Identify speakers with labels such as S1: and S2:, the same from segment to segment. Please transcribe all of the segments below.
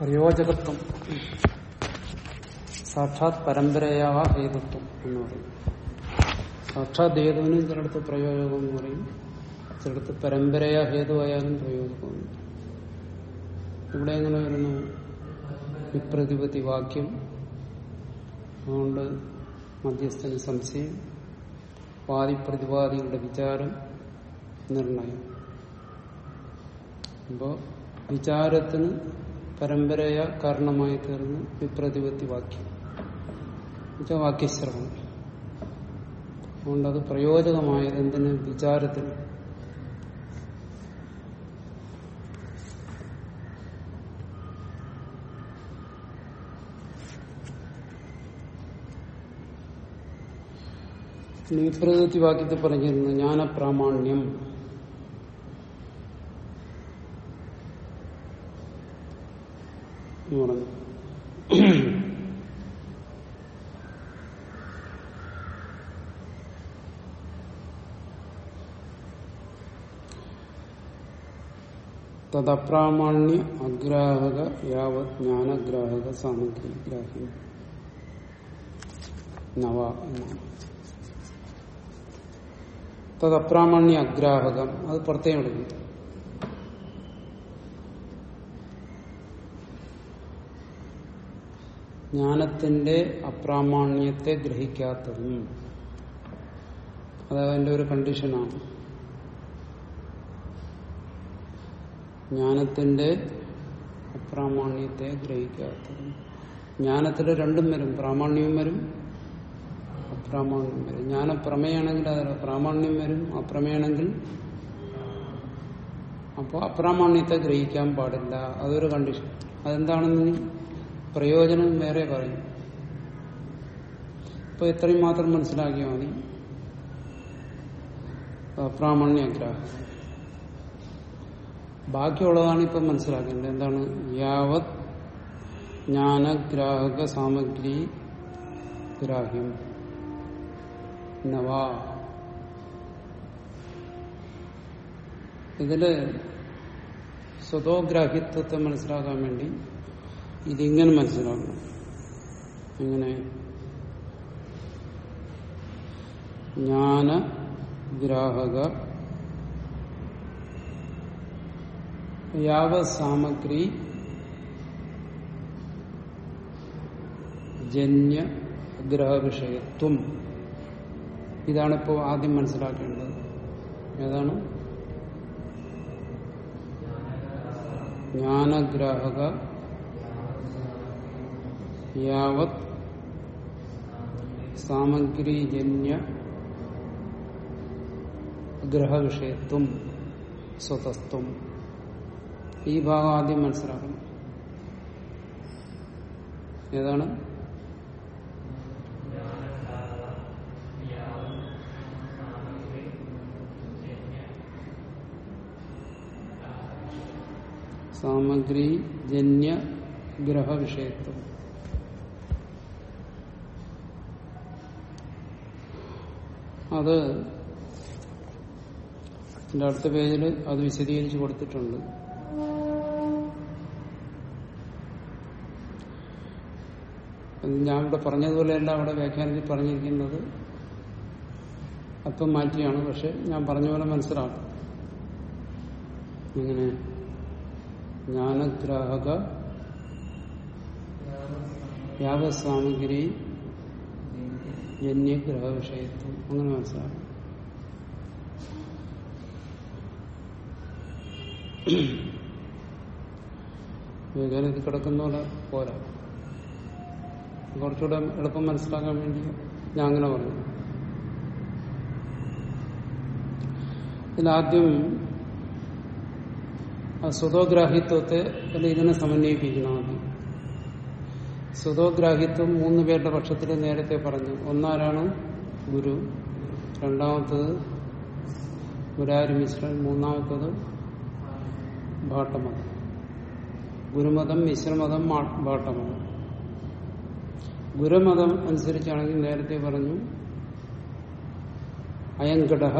S1: പ്രയോജകത്വം. സാക്ഷാത് പരമ്പരയാ ഹേതുത്വം എന്ന് പറയും. സാക്ഷാത് ഹേതുവിനും ചിലടത്ത് പ്രയോജകം എന്ന് പറയും. ചിലടത്ത് പരമ്പരയാ ഹേതുവായാലും പ്രയോജകം ഇവിടെ എങ്ങനെ വരുന്നു? വിപ്രതിപതി വാക്യം. അതുകൊണ്ട് മധ്യസ്ഥന് സംശയം വാദിപ്രതിവാദികളുടെ വിചാരം നിർണയം. അപ്പോ വിചാരത്തിന് പരമ്പരയ കാരണമായി തീർന്ന് വിപ്രതിപത്തി വാക്യം. എന്നുവെച്ചാൽ വാക്യശ്രവണം. അത് പ്രയോജകമായത് എന്തിന്? വിചാരത്തിന്. വിപ്രതിപത്തി വാക്യത്തിൽ പറഞ്ഞിരുന്നു ജ്ഞാനപ്രാമാണ്യം എന്ന് പറഞ്ഞു. തദപ്രാമാണ്യ അഗ്രാഹക യാവത് ജ്ഞാനഗ്രാഹക സാമഗ്രി ഗ്രാഹ്യം നവ എന്നാണ്. തദപ്രാമാണ്യ അഗ്രാഹകം അത് പ്രത്യേകം എടുക്കും ജ്ഞാനത്തിന്റെ അപ്രാമാണ്യത്തെ ഗ്രഹിക്കാത്തതും. അത് അതിന്റെ ഒരു കണ്ടീഷനാണ്. ജ്ഞാനത്തിന്റെ അപ്രാമാണ്യത്തെ ഗ്രഹിക്കാത്തതും. ജ്ഞാനത്തിൽ രണ്ടും വരും. പ്രാമാണ്യവും വരും അപ്രാമാണ്യം വരും. ജ്ഞാനപ്രമേയാണെങ്കിൽ അത് പ്രാമാണ്യം വരും അപ്രമേയാണെങ്കിൽ അപ്പോൾ അപ്രാമാണ്യത്തെ ഗ്രഹിക്കാൻ പാടില്ല. അതൊരു കണ്ടീഷൻ. അതെന്താണെന്ന് പ്രയോജനം വേറെ പറയും ഇപ്പൊ ഇത്രയും മാത്രം മനസ്സിലാക്കിയാൽ മതി. അപ്രാമാണ്യഗ്രാഹം ബാക്കിയുള്ളതാണ് ഇപ്പം മനസ്സിലാക്കേണ്ടത്. എന്താണ്? യാവത് ജ്ഞാനഗ്രാഹക സാമഗ്രി ഗ്രാഹ്യം. നവാ. ഇതിൽ സ്വതോഗ്രാഹ്യത്വത്തെ മനസ്സിലാക്കാൻ വേണ്ടി ഇതിങ്ങനെ മനസ്സിലാക്കണം. എങ്ങനെ ജ്ഞാനഗ്രാഹക യാവസാമഗ്രി. ജന്യ ഗ്രഹവിഷയത്വം. ഇതാണിപ്പോ ആദ്യം മനസ്സിലാക്കേണ്ടത്. ഏതാണ്? ജ്ഞാനഗ്രാഹക. യാവത് സാമഗ്രിജന്യ ഗ്രഹവിഷയത്വം സ്വതസ്ത്വം ഈ ഭാഗം ആദ്യം മനസ്സിലാക്കണം. ഏതാണ്? സാമഗ്രി ജന്യ ഗ്രഹവിഷയത്വം. അത് അടുത്ത പേജിൽ അത് വിശദീകരിച്ച് കൊടുത്തിട്ടുണ്ട്. ഞാൻ ഇവിടെ പറഞ്ഞതുപോലെയല്ല അവിടെ വ്യാഖ്യാനത്തിൽ പറഞ്ഞിരിക്കുന്നത്. അപ്പം മാറ്റിയാണ് പക്ഷെ ഞാൻ പറഞ്ഞ പോലെ മനസ്സിലാക്കും. ഇങ്ങനെ. ജ്ഞാനഗ്രാഹക യാവസാമഗ്രി ജന്യഗ്രഹ വിഷയത്വം അങ്ങനെ മനസ്സിലാക്കും. വിവേകാനന്ദത്തിൽ കിടക്കുന്ന പോലെ പോരാ. കുറച്ചുകൂടെ എളുപ്പം മനസ്സിലാക്കാൻ വേണ്ടി ഞാൻ അങ്ങനെ പറഞ്ഞു. ഇതിലാദ്യം സ്വതോഗ്രാഹിത്വത്തെ ഇതിനെ സമന്വയിപ്പിക്കണം ആദ്യം. സ്വതോഗ്രാഹിത്വം മൂന്ന് പേരുടെ പക്ഷത്തിൽ നേരത്തെ പറഞ്ഞു. ഒന്നാരാണ്? ഗുരു. രണ്ടാമത്തത് ഗുരാരി മിശ്രൻ മൂന്നാമത്തത് ഭാട്ടമതം. ഗുരുമതം മിശ്രമതം ഭാട്ടമതം. ഗുരുമതം അനുസരിച്ചാണെങ്കിൽ നേരത്തെ പറഞ്ഞു അയങ്കടഹ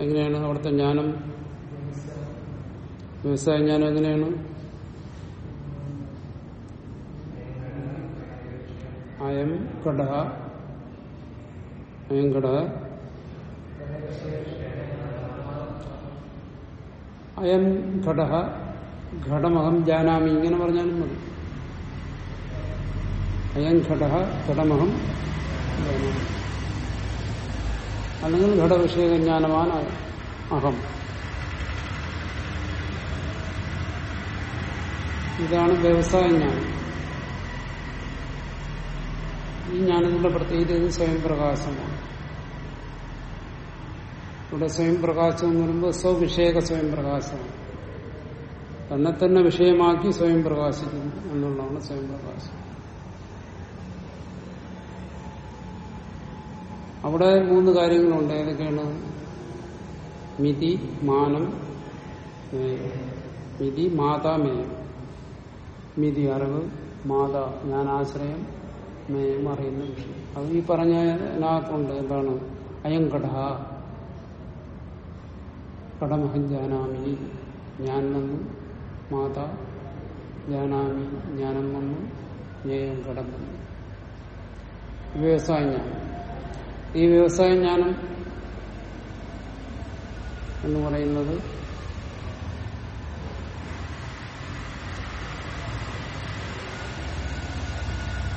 S1: എങ്ങനെയാണ് അവിടുത്തെ ജ്ഞാനം? വ്യവസായ ജ്ഞാനം എങ്ങനെയാണ്? അയം ഘട അയം ഘട അയം ഘട ഘടമഹം ജാനാമി ഇങ്ങനെ പറഞ്ഞാലും മതി. അയം ഘട ഘടമഹം ജാനാമി. അല്ലെങ്കിൽ ഘടവിഷയജ്ഞാനമാണ് അഹം. ഇതാണ് വ്യവസായ ജ്ഞാനം. ഈ ജ്ഞാനത്തിന്റെ പ്രത്യേകത സ്വയം പ്രകാശമാണ് ഇവിടെ സ്വയം പ്രകാശം എന്ന് പറയുമ്പോൾ സ്വവിഷയക സ്വയം പ്രകാശമാണ് തന്നെ തന്നെ വിഷയമാക്കി സ്വയം പ്രകാശിക്കുന്നു എന്നുള്ളതാണ് സ്വയം പ്രകാശം അവിടെ മൂന്ന് കാര്യങ്ങളുണ്ട്. ഏതൊക്കെയാണ്? മിതി മാനം മിതി മാതാമേയം. മിതി അറിവ് മാതാ ഞാൻ ആശ്രയം മേയം അറിയുന്ന വിഷയം അത് ഈ പറഞ്ഞ പറഞ്ഞതിനകത്തുണ്ട് എന്താണ്? അയം കട കടമഹം ജാനാമി ഞാൻ വന്നു മാതാ ജാനാമി ജ്ഞാനം വന്നു ജ്ഞേയം കടം വന്നു വ്യവസായ ജ്ഞാനം. ഈ വ്യവസായ ജ്ഞാനം എന്ന് പറയുന്നത്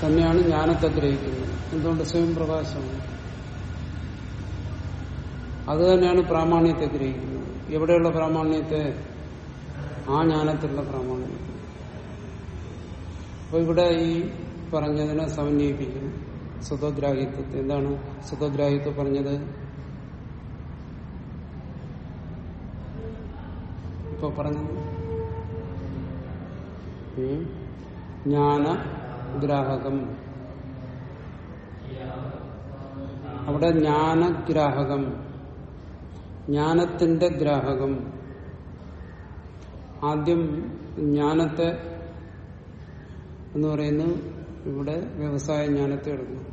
S1: തന്നെയാണ് ജ്ഞാനത്തെ ഗ്രഹിക്കുന്നത് എന്തുകൊണ്ട്? സ്വയം പ്രകാശമാണ്. അത് തന്നെയാണ് പ്രാമാണ്യത്തെ ഗ്രഹിക്കുന്നത് എവിടെയുള്ള പ്രാമാണ്യത്തെ? ആ ജ്ഞാനത്തിലുള്ള പ്രാമാണ്യം അപ്പൊ ഇവിടെ ഈ പറഞ്ഞതിനെ സമന്വയിപ്പിക്കും സുഖഗ്രാഹിത്വത്തെ എന്താണ് സുഖഗ്രാഹിത്വം പറഞ്ഞത്? ഇപ്പൊ പറഞ്ഞത്? ഉം. ജ്ഞാനഗ്രാഹകം അവിടെ ജ്ഞാനഗ്രാഹകം. ജ്ഞാനത്തിന്റെ ഗ്രാഹകം. ആദ്യം ജ്ഞാനത്തെ എന്ന് പറയുന്നത് ഇവിടെ വ്യവസായ ജ്ഞാനത്തെ എടുക്കണം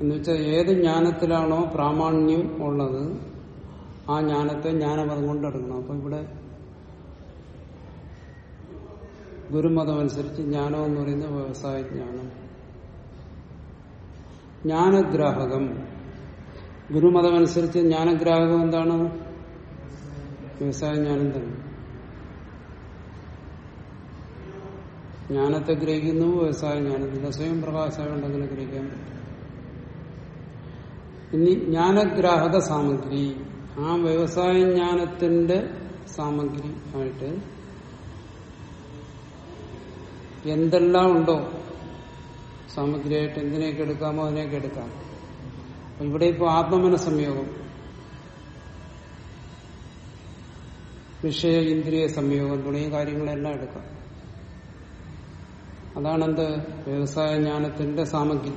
S1: എന്നുവെച്ചാൽ ഏത് ജ്ഞാനത്തിലാണോ പ്രാമാണ്യം ഉള്ളത് ആ ജ്ഞാനത്തെ ജ്ഞാനപദം കൊണ്ട് എടുക്കണം. അപ്പൊ ഇവിടെ ഗുരുമതം അനുസരിച്ച് ജ്ഞാനം എന്ന് പറയുന്നത് വ്യവസായ ജ്ഞാനം. ജ്ഞാനഗ്രാഹകം. ഗുരുമതം അനുസരിച്ച് ജ്ഞാനഗ്രാഹകം എന്താണ്? വ്യവസായ ജ്ഞാനം തന്നെ. ജ്ഞാനത്തെ ഗ്രഹിക്കുന്നു വ്യവസായ ജ്ഞാനത്തിന്റെ സ്വയം പ്രകാശമുണ്ടെങ്കിൽ ഗ്രഹിക്കാൻ പറ്റും. ഇനി ജ്ഞാനഗ്രാഹക സാമഗ്രി. ആ വ്യവസായ ജ്ഞാനത്തിന്റെ സാമഗ്രി ആയിട്ട് എന്തെല്ലാം ഉണ്ടോ? സാമഗ്രിയായിട്ട് എന്തിനേക്ക് എടുക്കാമോ അതിനെയൊക്കെ എടുക്കാം. ഇവിടെ ഇപ്പോൾ ആത്മമന സംയോഗം വിഷയ ഇന്ദ്രിയ സംയോഗം തുടങ്ങിയ കാര്യങ്ങളെല്ലാം എടുക്കാം. അതാണെന്ത്? വ്യവസായ ജ്ഞാനത്തിന്റെ സാമഗ്രി.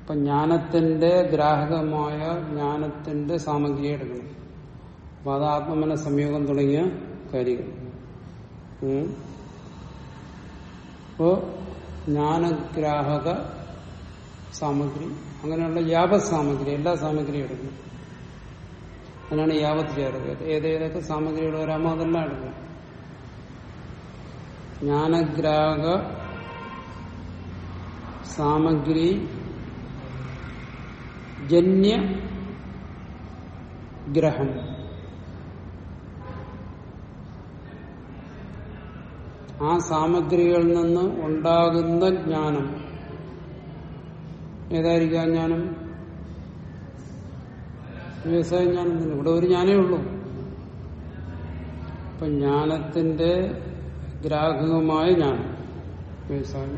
S1: അപ്പൊ ജ്ഞാനത്തിന്റെ ഗ്രാഹകമായ ജ്ഞാനത്തിന്റെ സാമഗ്രിയെടുക്കണം അപ്പൊ അത് ആത്മമന സംയോഗം തുടങ്ങിയ കാര്യങ്ങൾ. അപ്പോ ജ്ഞാനഗ്രാഹക സാമഗ്രി അങ്ങനെയുള്ള യാവത് സാമഗ്രി എല്ലാ സാമഗ്രിയും എടുക്കും. അതിനാണ് യാവത് ചേർക്കുന്നത് ഏതേതൊക്കെ സാമഗ്രികൾ വരാമോ അതെല്ലാം എടുക്കും. ജ്ഞാനഗ്രാഹക സാമഗ്രി ജന്യ ഗ്രഹം. ആ സാമഗ്രികളിൽ നിന്ന് ഉണ്ടാകുന്ന ജ്ഞാനം. ഏതായിരിക്കും ആ ജ്ഞാനം? വ്യവസായ ജ്ഞാനം തന്നെ. ഇവിടെ ഒരു ജ്ഞാനേ ഉള്ളൂ. അപ്പൊ ജ്ഞാനത്തിന്റെ ഗ്രാഹകമായ ജ്ഞാനം വ്യവസായ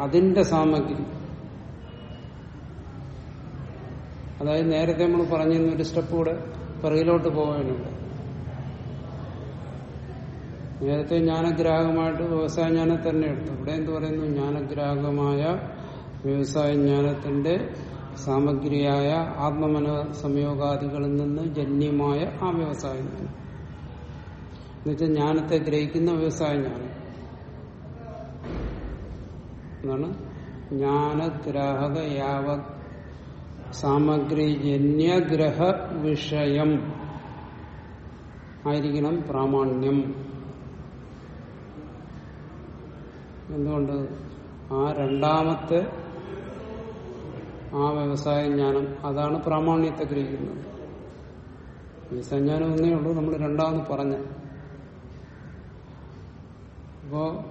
S1: അതിന്റെ സാമഗ്രി. അതായത് നേരത്തെ നമ്മൾ പറഞ്ഞിരുന്ന ഒരു സ്റ്റെപ്പ് കൂടെ പിറകിലോട്ട് പോകാനുണ്ട്. നേരത്തെ ജ്ഞാനഗ്രാഹകമായിട്ട് വ്യവസായ ജ്ഞാനം തന്നെ എടുത്തു. ഇവിടെ എന്ത് പറയുന്നു? ജ്ഞാനഗ്രാഹകമായ വ്യവസായ ജ്ഞാനത്തിന്റെ സാമഗ്രിയായ ആത്മമന സംയോഗാദികളിൽ നിന്ന് ജന്യമായ ആ വ്യവസായ ജ്ഞാനം. എന്നുവെച്ചാൽ ജ്ഞാനത്തെ ഗ്രഹിക്കുന്ന വ്യവസായ ജ്ഞാനം. എന്നാണ് ജ്ഞാനഗ്രാഹക യാവ സാമഗ്രിജന്യഗ്രഹ വിഷയം. ആയിരിക്കണം പ്രാമാണ്യം. എന്തുകൊണ്ട്? ആ രണ്ടാമത്തെ ആ വ്യവസായ ജ്ഞാനം അതാണ് പ്രാമാണ്യത്തെ ഗ്രഹിക്കുന്നത്. വ്യവസായ ജ്ഞാനം ഒന്നേ ഉള്ളൂ നമ്മൾ രണ്ടാമത് പറഞ്ഞ. അപ്പോ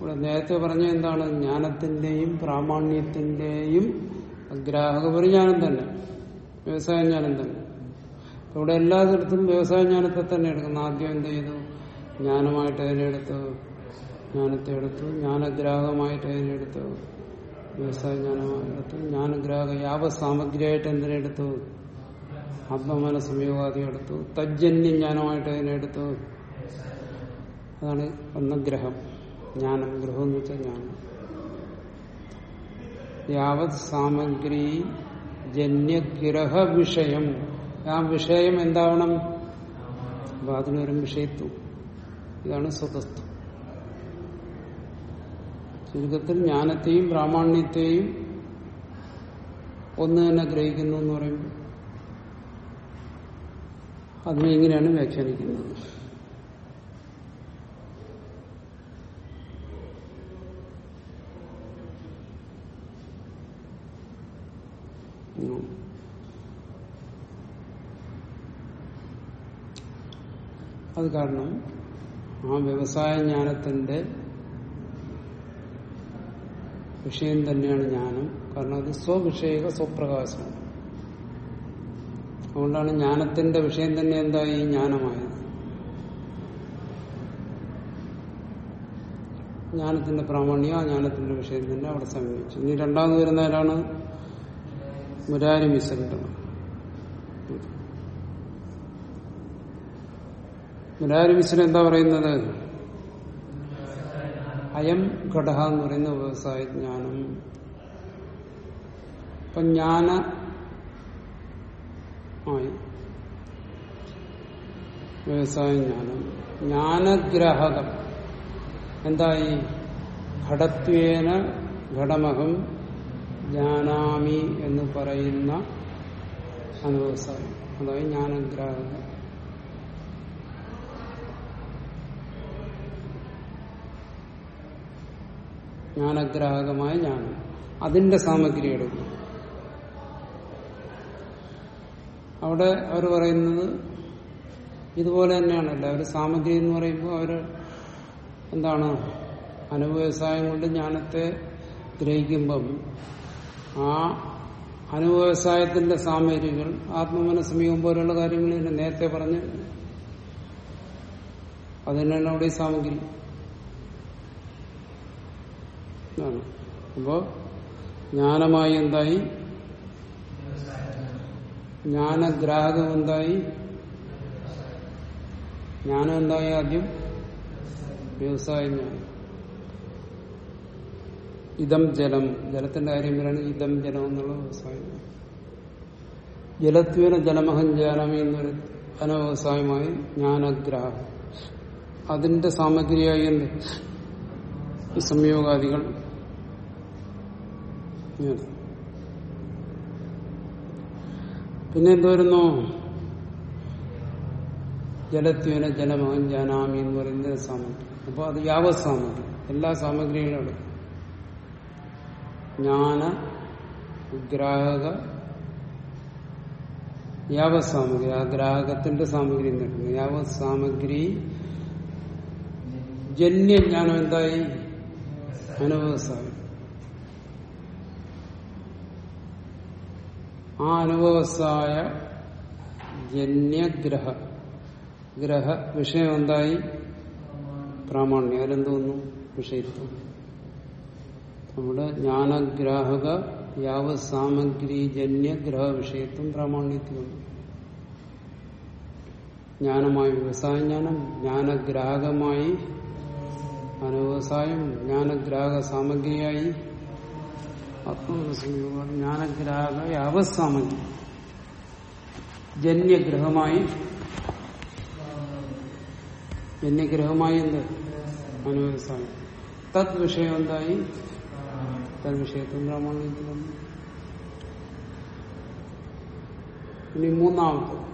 S1: ഇവിടെ നേരത്തെ പറഞ്ഞ എന്താണ്? ജ്ഞാനത്തിന്റെയും പ്രാമാണ്യത്തിന്റെയും ഗ്രാഹക പരിജ്ഞാനം തന്നെ. വ്യവസായ ജ്ഞാനം തന്നെ. ഇവിടെ എല്ലാത്തിടത്തും വ്യവസായ ജ്ഞാനത്തെ തന്നെ എടുക്കുന്നു. ആദ്യം എന്ത് ചെയ്തു? ജ്ഞാനമായിട്ട് അതിനെടുത്തു ജ്ഞാനത്തെ എടുത്തു ജ്ഞാനഗ്രാഹകമായിട്ട് അതിനെടുത്തു. വ്യവസായ ജ്ഞാനമായെടുത്തു ജ്ഞാനഗ്രാഹക യാവ സാമഗ്രിയായിട്ട് എന്തിനെടുത്തു? ആത്മമന സംയോഗാദി എടുത്തു. തജ്ജന്യ ജ്ഞാനമായിട്ട് അതിനെടുത്തു. അതാണ് ഒന്ന് ഗ്രഹം ജ്ഞാനം ഗ്രഹം എന്ന് വെച്ചാൽ ജ്ഞാനം. യാവത് സാമഗ്രി ജന്യഗ്രഹ വിഷയം ആ വിഷയം എന്താവണം? അപ്പൊ അതിനൊരു വിഷയത്വം. ഇതാണ് സ്വതത്വം ചുരുക്കത്തിൽ ജ്ഞാനത്തെയും പ്രാമാണ്യത്തെയും ഒന്ന് തന്നെ ഗ്രഹിക്കുന്നു എന്ന് പറയുമ്പോൾ അതിനെ ഇങ്ങനെയാണ് വ്യാഖ്യാനിക്കുന്നത്. അത് കാരണം ആ വ്യവസായ ജ്ഞാനത്തിന്റെ വിഷയം തന്നെയാണ് ജ്ഞാനം. കാരണം അത് സ്വവിഷയക സ്വപ്രകാശമാണ്. അതുകൊണ്ടാണ് ജ്ഞാനത്തിന്റെ വിഷയം തന്നെ എന്തായി? ജ്ഞാനമായത്. ജ്ഞാനത്തിന്റെ പ്രാമാണ്യം ആ ജ്ഞാനത്തിന്റെ വിഷയം തന്നെ അവിടെ സമീപിച്ചു ഇനി രണ്ടാമത് വരുന്നവരാണ് മുരാരി മിശ്രന്റെ മുരാരി മിശ്രൻ എന്താ പറയുന്നത്? അയം ഘടക എന്ന് പറയുന്ന വ്യവസായ ജ്ഞാനം. ഇപ്പൊ ജ്ഞാന ആയി. വ്യവസായ ജ്ഞാനം. ജ്ഞാനഗ്രാഹകം. എന്തായി? ഘടത്വേന ഘടമഹം ജ്ഞാനാമി എന്ന് പറയുന്ന അനുവസായം അതായത് ജ്ഞാനഗ്രാഹകം. ജ്ഞാനഗ്രാഹകമായ ജ്ഞാനം അതിന്റെ സാമഗ്രി എടുക്കും. അവിടെ അവർ പറയുന്നത് ഇതുപോലെ തന്നെയാണ് അവർ സാമഗ്രി എന്ന് പറയുമ്പോൾ അവർ എന്താണ്? അനുവ്യവസായം കൊണ്ട് ജ്ഞാനത്തെ ഗ്രഹിക്കുമ്പം ആ അനുവ്യവസായത്തിന്റെ സാമഗ്രികൾ ആത്മമനസ്സമീപം പോലെയുള്ള കാര്യങ്ങൾ നേരത്തെ പറഞ്ഞു അത് തന്നെയാണ് അവിടെ ഈ സാമഗ്രി. അപ്പോ ജ്ഞാനമായി എന്തായി? ജ്ഞാനഗ്രാഹകം എന്തായി? ജ്ഞാനം എന്തായി ആദ്യം? വ്യവസായ ഇതം ജലം. ജലത്തിന്റെ കാര്യം വരാണ് ഇതം ജലം എന്നുള്ള വ്യവസായം ജലത്വേന ജലമഹം ജ്ഞാനമേ എന്നൊരു അനവ്യവസായമായി ജ്ഞാനഗ്രാഹം അതിന്റെ സാമഗ്രിയായി എന്ത്? സംയോഗാദികൾ പിന്നെ എന്തുവരുന്നു ജലത്വന ജലമഹം ജാനാമി എന്ന് പറയുന്ന സാമഗ്രി. അപ്പൊ അത് യാവത് സാമഗ്രി. എല്ലാ സാമഗ്രികളും എടുക്കും ജ്ഞാന ഗ്രാഹക യാവത് സാമഗ്രി. ആ ഗ്രാഹകത്തിന്റെ സാമഗ്രി എടുക്കുന്നു യാവത് സാമഗ്രി ജന്യജ്ഞാനം എന്തായി? അനുഭവസായി ആ അനുഭവസായ ജന്യഗ്രഹ. ഗ്രഹ വിഷയം എന്തായി? പ്രാമാണ്യം. അതിലെന്തോന്നു വിഷയത്വം നമ്മുടെ ജ്ഞാനഗ്രാഹക യാവ സാമഗ്രി ജന്യ ഗ്രഹ വിഷയത്വം പ്രാമാണ്യത്വം ജ്ഞാനമായി വ്യവസായ ജ്ഞാനം ജ്ഞാനഗ്രാഹകമായി അനുവസായം ജ്ഞാനഗ്രാഹക സാമഗ്രിയായി ആത്മവിശ്വാസം ജ്ഞാനഗ്രാഹക യാവസാമഗ്രി ജന്യഗ്രഹമായി. ജന്യഗ്രഹമായി എന്ത്? അനുവ്യവസായം തദ് വിഷയം എന്തായി? തദ് വിഷയത്തും പ്രാമാണ്യത്തിൽ വന്നു ഇനി മൂന്നാമത്തെ.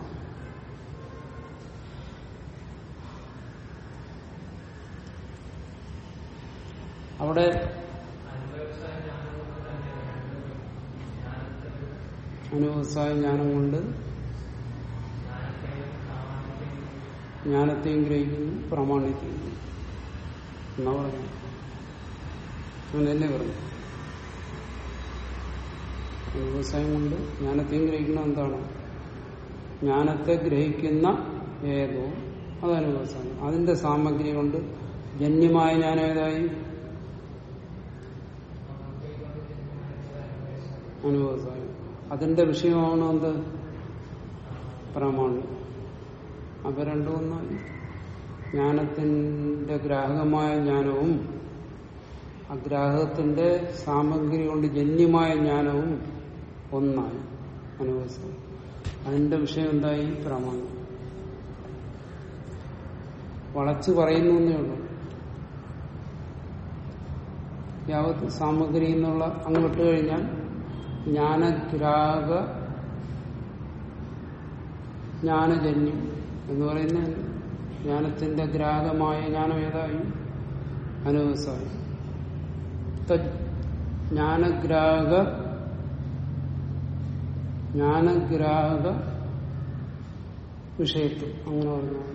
S1: അവിടെ അനുവസായ ജ്ഞാനം കൊണ്ട് ജ്ഞാനത്തെയും ഗ്രഹിക്കുന്നു പ്രാമാണ്യത്തെയും. എന്നാ പറഞ്ഞു? അങ്ങനെയല്ലേ പറഞ്ഞു വ്യവസായം കൊണ്ട് ജ്ഞാനത്തെയും ഗ്രഹിക്കുന്ന എന്താണ്? ജ്ഞാനത്തെ ഗ്രഹിക്കുന്ന ഏതോ അതാണ് വ്യവസായം അതിന്റെ സാമഗ്രി കൊണ്ട് ജന്യമായ ജ്ഞാനം ഏതായി? അനുഭവസായം അതിന്റെ വിഷയമാണ് എന്ത്? പ്രാമാണ്യം അവ രണ്ടും ഒന്നായി ജ്ഞാനത്തിന്റെ ഗ്രാഹകമായ ജ്ഞാനവും അഗ്രാഹകത്തിന്റെ സാമഗ്രി കൊണ്ട് ജന്യമായ ജ്ഞാനവും ഒന്നായി അനുഭവസായം അതിന്റെ വിഷയം എന്തായി? പ്രാമാണ്യം വളച്ചു പറയുന്നു എന്നേ ഉള്ളൂ. യാവത്ത് സാമഗ്രി എന്നുള്ള അങ്ങോട്ട് വിട്ടുകഴിഞ്ഞാൽ ജ്ഞാനഗ്രാഹക ജ്ഞാനജന്യം എന്ന് പറയുന്ന ജ്ഞാനത്തിന്റെ ഗ്രാഹകമായ ജ്ഞാനം ഏതായി? അനുഭവസായി ജ്ഞാനഗ്രാഹക ജ്ഞാനഗ്രാഹക വിഷയത്വം അങ്ങനെ പറഞ്ഞാൽ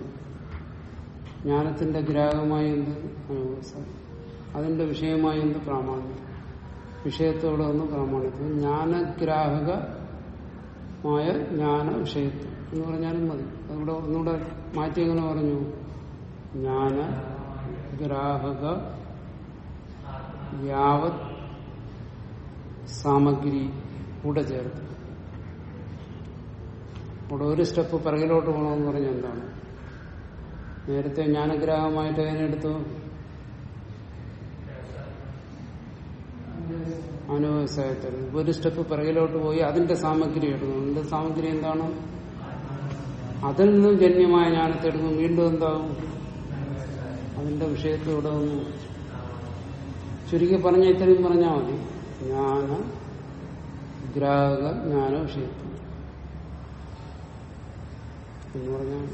S1: ജ്ഞാനത്തിന്റെ ഗ്രാഹകമായ എന്ത്? അനുഭവസായി അതിന്റെ വിഷയമായി എന്ത്? പ്രാമാണ്യം വിഷയത്തോടെ ഒന്ന് പ്രാമാണിത്വം ജ്ഞാനഗ്രാഹകമായ ജ്ഞാന വിഷയത്വം എന്ന് പറഞ്ഞാലും മതി. അതിവിടെ ഒന്നുകൂടെ മാറ്റി എങ്ങനെ പറഞ്ഞു? ജ്ഞാന ഗ്രാഹക യാവത് സാമഗ്രി കൂടെ ചേർത്ത്. ഇവിടെ ഒരു സ്റ്റെപ്പ് പിറകിലോട്ട് പോകണമെന്ന് പറഞ്ഞാൽ എന്താണ്? നേരത്തെ ജ്ഞാനഗ്രാഹമായിട്ട് അതിനെടുത്തു അനുവ്യവസായത്തിൽ ഒരു സ്റ്റെപ്പ് പിറകിലോട്ട് പോയി അതിന്റെ സാമഗ്രി എടുക്കുന്നു. അതിന്റെ സാമഗ്രി എന്താണ്? അതിൽ നിന്നും ജന്യമായ ജ്ഞാനത്തെ എടുക്കും വീണ്ടും എന്താകും അതിന്റെ വിഷയത്തിലൂടെ ഒന്ന് ചുരുക്കി പറഞ്ഞ ഇത്രയും പറഞ്ഞാൽ മതി. ജ്ഞാന ഗ്രാഹക ജ്ഞാന വിഷയത്വം എന്ന് പറഞ്ഞാൽ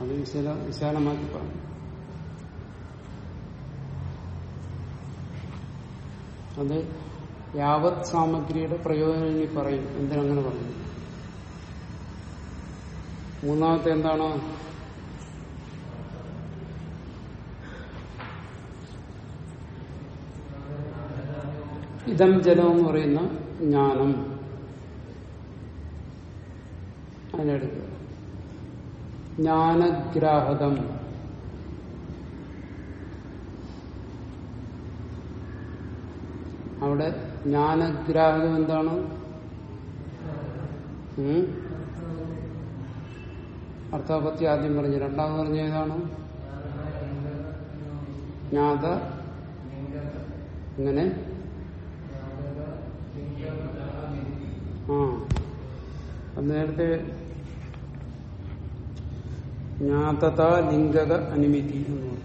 S1: അത് വിശാല വിശാലമാക്കി പറഞ്ഞു. അത് യാവത് സാമഗ്രിയുടെ പ്രയോജനം ഇനി പറയും. എന്തിനങ്ങനെ പറഞ്ഞു മൂന്നാമത്തെ എന്താണ്? ഇതം ജലം എന്ന് പറയുന്ന ജ്ഞാനം. അതിനെടുക്കുക. ജ്ഞാനഗ്രാഹകം. അവിടെ ജ്ഞാനഗ്രാഹകം എന്താണ്? അർത്ഥാപത്തി ആദ്യം പറഞ്ഞു. രണ്ടാമത് പറഞ്ഞ ഏതാണ്? ജ്ഞാത. ഇങ്ങനെ ആ. നേരത്തെ ജ്ഞാതത ലിംഗക അനുമതി എന്ന് പറഞ്ഞു.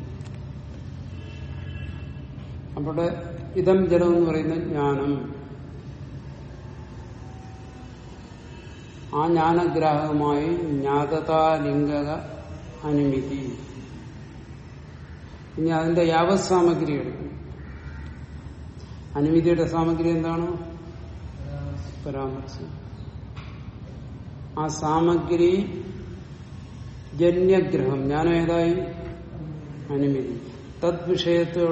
S1: അവിടെ ഇതം ജലം എന്ന് പറയുന്ന ജ്ഞാനം. ആ ജ്ഞാനഗ്രാഹകമായി ജ്ഞാതതാ ലിംഗക അനുമതി. ഇനി അതിന്റെ യാവത് സാമഗ്രി എടുക്കും. അനുമതിയുടെ സാമഗ്രി എന്താണ്? പരാമർശം. ആ സാമഗ്രി ജന്യഗ്രഹം. ജ്ഞാനം ഏതായി? അനുമതി. തദ് വിഷയത്തെ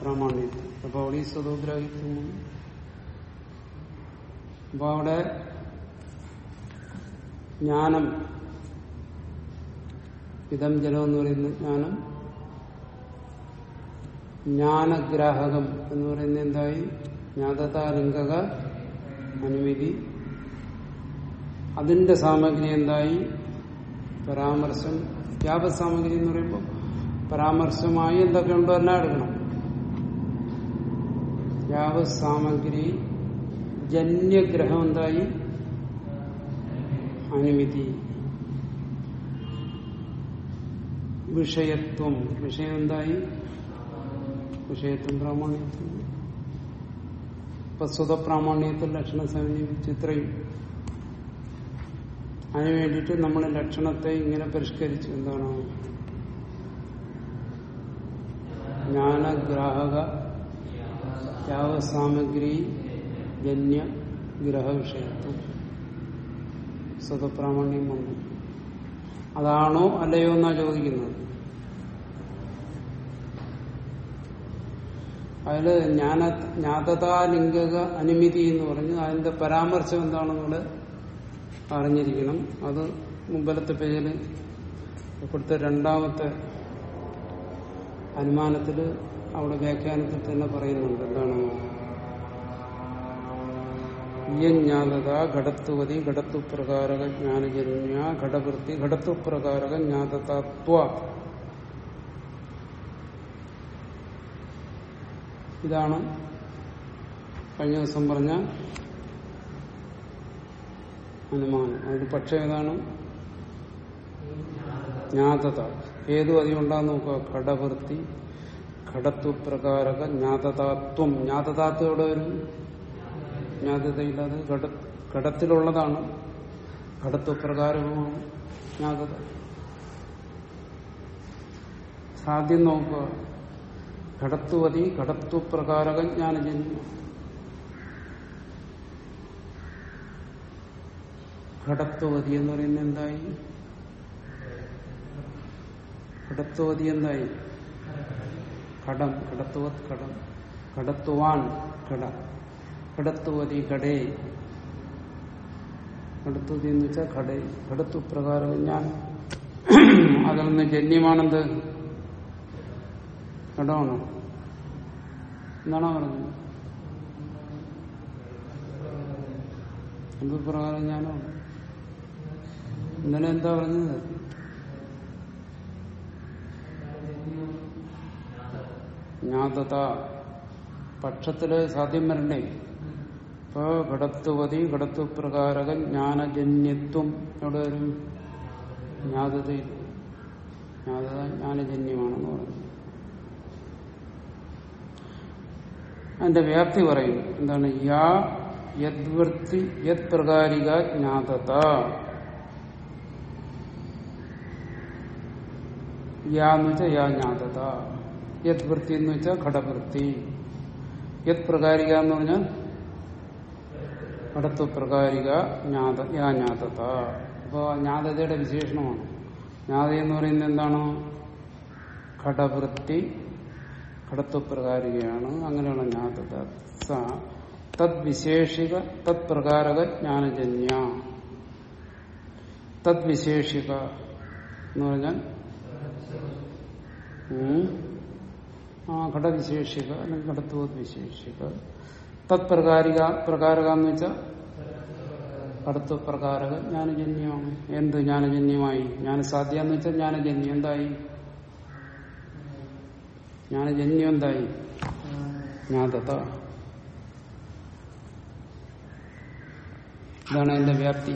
S1: പ്രാമാണ്യത്വം അപ്പൊ അവിടെ ഈ സ്വതോഗ്രാഹിത്വം അപ്പൊ അവിടെ ജ്ഞാനം ഇതം ജലം എന്ന് പറയുന്ന ജ്ഞാനം ജ്ഞാനഗ്രാഹകം എന്ന് പറയുന്ന എന്തായി? ജ്ഞാതതാലിംഗക അനുമതി. അതിന്റെ സാമഗ്രി എന്തായി? പരാമർശം. വ്യാപസാമഗ്രി എന്ന് പറയുമ്പോൾ പരാമർശമായി എന്തൊക്കെ ഉണ്ടോ എല്ലാം എടുക്കണം. വ്യാപക സാമഗ്രി ജന്യഗ്രഹം എന്തായി അനുമതി വിഷയത്വം വിഷയം എന്തായി വിഷയത്വം പ്രാമാണ്യത്വം പ്രസ്തുത സ്വതപ്രാമാണ്യത്തിൽ ലക്ഷണ സമീപിച്ച് ഇത്രയും അതിനു വേണ്ടിയിട്ട് നമ്മൾ ലക്ഷണത്തെ ഇങ്ങനെ പരിഷ്കരിച്ചു. എന്താണ്? ജ്ഞാനഗ്രാഹക യാവസാമഗ്രി ജന്യ ഗ്രഹവിഷയത്വം. സ്വതപ്രാമാണ്യം വന്നു. അതാണോ അല്ലയോ എന്നാ ചോദിക്കുന്നത്? അതിൽ ജ്ഞാന ജ്ഞാതതാലിംഗക അനുമതി എന്ന് പറഞ്ഞ്. അതിന്റെ പരാമർശം എന്താണെന്ന് കൂടെ അറിഞ്ഞിരിക്കണം. അത് മുമ്പലത്തെ പേജിൽ ഇപ്പോഴത്തെ രണ്ടാമത്തെ അനുമാനത്തിൽ അവിടെ വ്യാഖ്യാനത്തിൽ തന്നെ പറയുന്നുണ്ട് എന്താണ്? ജ്ഞാതത ഘടത്വതി ഘടത്വപ്രകാരക ജ്ഞാനജന്യ ഘടവൃത്തി ഘടത്വപ്രകാരക ജ്ഞാതതത്വ. ഇതാണ് കഴിഞ്ഞ ദിവസം പറഞ്ഞ അനുമാനം. അതിന് പക്ഷേ ഏതാണ്? ജ്ഞാതത. ഏതു അതിയുണ്ടാകുന്ന നോക്കുക. ഘടവൃത്തി ഘടത്വപ്രകാരക ജ്ഞാതതാത്വം. ജ്ഞാതതാത്വം എവിടെ വരും? ജ്ഞാതതയില്ലാതെ ഘട ഘടത്തിലുള്ളതാണ്. ഘടത്വപ്രകാരവുമാണ് ജ്ഞാതത. സാധ്യം നോക്കുക. ഘടത്വതി ഘടത്വപ്രകാരക ജ്ഞാനജന്യ. ഘടത്വതി എന്ന് പറയുന്നത് എന്തായി? ഘടത്വതി എന്തായി? ഘടം കടത്തുവത് കടം. കടത്തുവാൻ കട. കടത്തുവതി കടേ. കടത്തുവതി എന്ന് വെച്ചാൽ കട. കടത്തു പ്രകാരം ഞാൻ അതിൽ നിന്ന് ജന്യമാണെന്ത് കടമാണ്? എന്താണോ പറഞ്ഞത്? എന്ത് പ്രകാരം ഞാനോ? ഇന്നലെ എന്താ പറഞ്ഞത്? ജ്ഞാതത പക്ഷത്തിൽ സാധ്യം വരണ്ടേ ഇപ്പൊ ഘടത്വതി ഘടത്വപ്രകാരക ജ്ഞാനജന്യത്വം എവിടെ വരും? ജ്ഞാതതയിൽ ജ്ഞാതത ജ്ഞാനജന്യമാണെന്ന് പറഞ്ഞു. അതിന്റെ വ്യാപ്തി പറയും. എന്താണ്? യാ യദ്വൃത്തി യത് പ്രകാരിക ജ്ഞാതത. യാ എന്ന് വെച്ചാൽ യാ ജ്ഞാതത. യത് വൃത്തി എന്ന് വെച്ചാൽ ഘടവൃത്തി. യത് പ്രകാരിക എന്ന് പറഞ്ഞാൽ ഘടത്വപ്രകാരിക ജ്ഞാത യാ ജ്ഞാതത. അപ്പോൾ ജ്ഞാതതയുടെ വിശേഷണമാണ്. ജ്ഞാത എന്ന് പറയുന്നത് എന്താണ്? ഘടവൃത്തി ഘടത്വപ്രകാരികയാണ് അങ്ങനെയുള്ള ജ്ഞാതത. സ തദ്വിശേഷിക തത്പ്രകാരക ജ്ഞാനജന്യ. തദ്വിശേഷിക എന്ന് പറഞ്ഞാൽ ആ ഘടവിശേഷിക അല്ലെങ്കിൽ ഘടത്വവിശേഷിക തത്പ്രകാരിക പ്രകാരക എന്ന് വെച്ചാൽ ഘടത്വപ്രകാരക ജ്ഞാനജന്യമാണ്. എന്ത് ജ്ഞാനജന്യമായി? ജ്ഞാനസാധ്യ എന്ന് വെച്ചാൽ ജ്ഞാനജന്യം. എന്തായി? ജ്ഞാനജന്യം എന്തായി? ജ്ഞാതത. ഇതാണ് എന്റെ വ്യാപ്തി.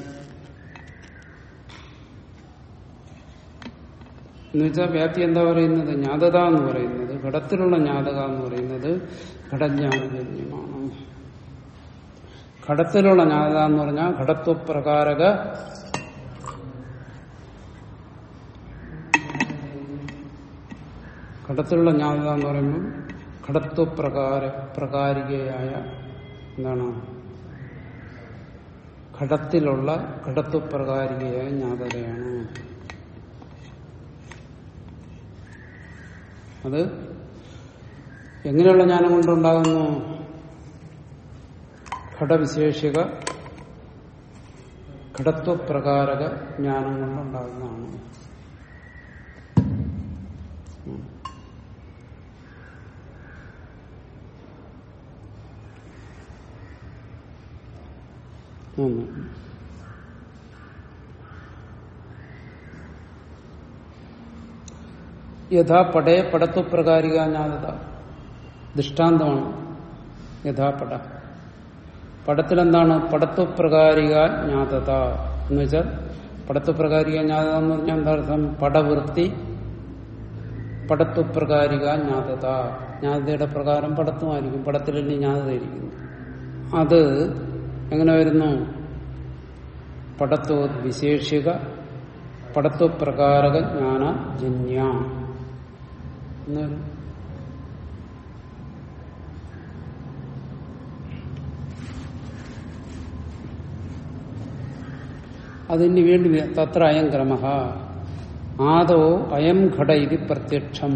S1: എന്നുവെച്ചാ വ്യാപ്തി എന്താ പറയുന്നത്? ജ്ഞാതത എന്ന് പറയുന്നത് ഘടത്തിലുള്ള ജ്ഞാതക എന്ന് പറയുന്നത് ഘടജ്ഞാനജന്യമാണ് ഘടത്തിലുള്ള ജ്ഞാതക എന്ന് പറഞ്ഞാൽ ഘടത്വപ്രകാരക ഘടത്തിലുള്ള ജ്ഞാതക എന്ന് പറയുമ്പോൾ ഘടത്വപ്രകാര പ്രകാരികയായ എന്താണ്? ഘടത്തിലുള്ള ഘടത്വപ്രകാരികയായ ജ്ഞാതകയാണ് അത് എങ്ങനെയുള്ള ജ്ഞാനം കൊണ്ടുണ്ടാകുന്നു? ഘടവിശേഷിക ഘടത്വപ്രകാരക ജ്ഞാനം കൊണ്ടുണ്ടാകുന്നതാണ്. യഥാ പടേ പടത്വപ്രകാരിക ജ്ഞാതത ദൃഷ്ടാന്തമാണ് യഥാപട പടത്തിലെന്താണ്? പടത്വപ്രകാരിക ജ്ഞാതത. എന്ന് വെച്ചാൽ പടത്വപ്രകാരിക ജ്ഞാതത എന്ന് പറഞ്ഞാൽ എന്താർത്ഥം പടവൃത്തി പടത്വപ്രകാരിക ജ്ഞാതത. ജ്ഞാതതയുടെ പ്രകാരം പടത്വമായിരിക്കും. പടത്തിലല്ലേ ജ്ഞാതതയിരിക്കുന്നു അത് എങ്ങനെ വരുന്നു? പടത്വ വിശേഷിക പടത്വപ്രകാരക ജ്ഞാനജന്യ. എന്ന് അതിന് വേണ്ടി തത്ര അയം ക്രമ. ആദോ അയം ഘട ഇത് പ്രത്യക്ഷം.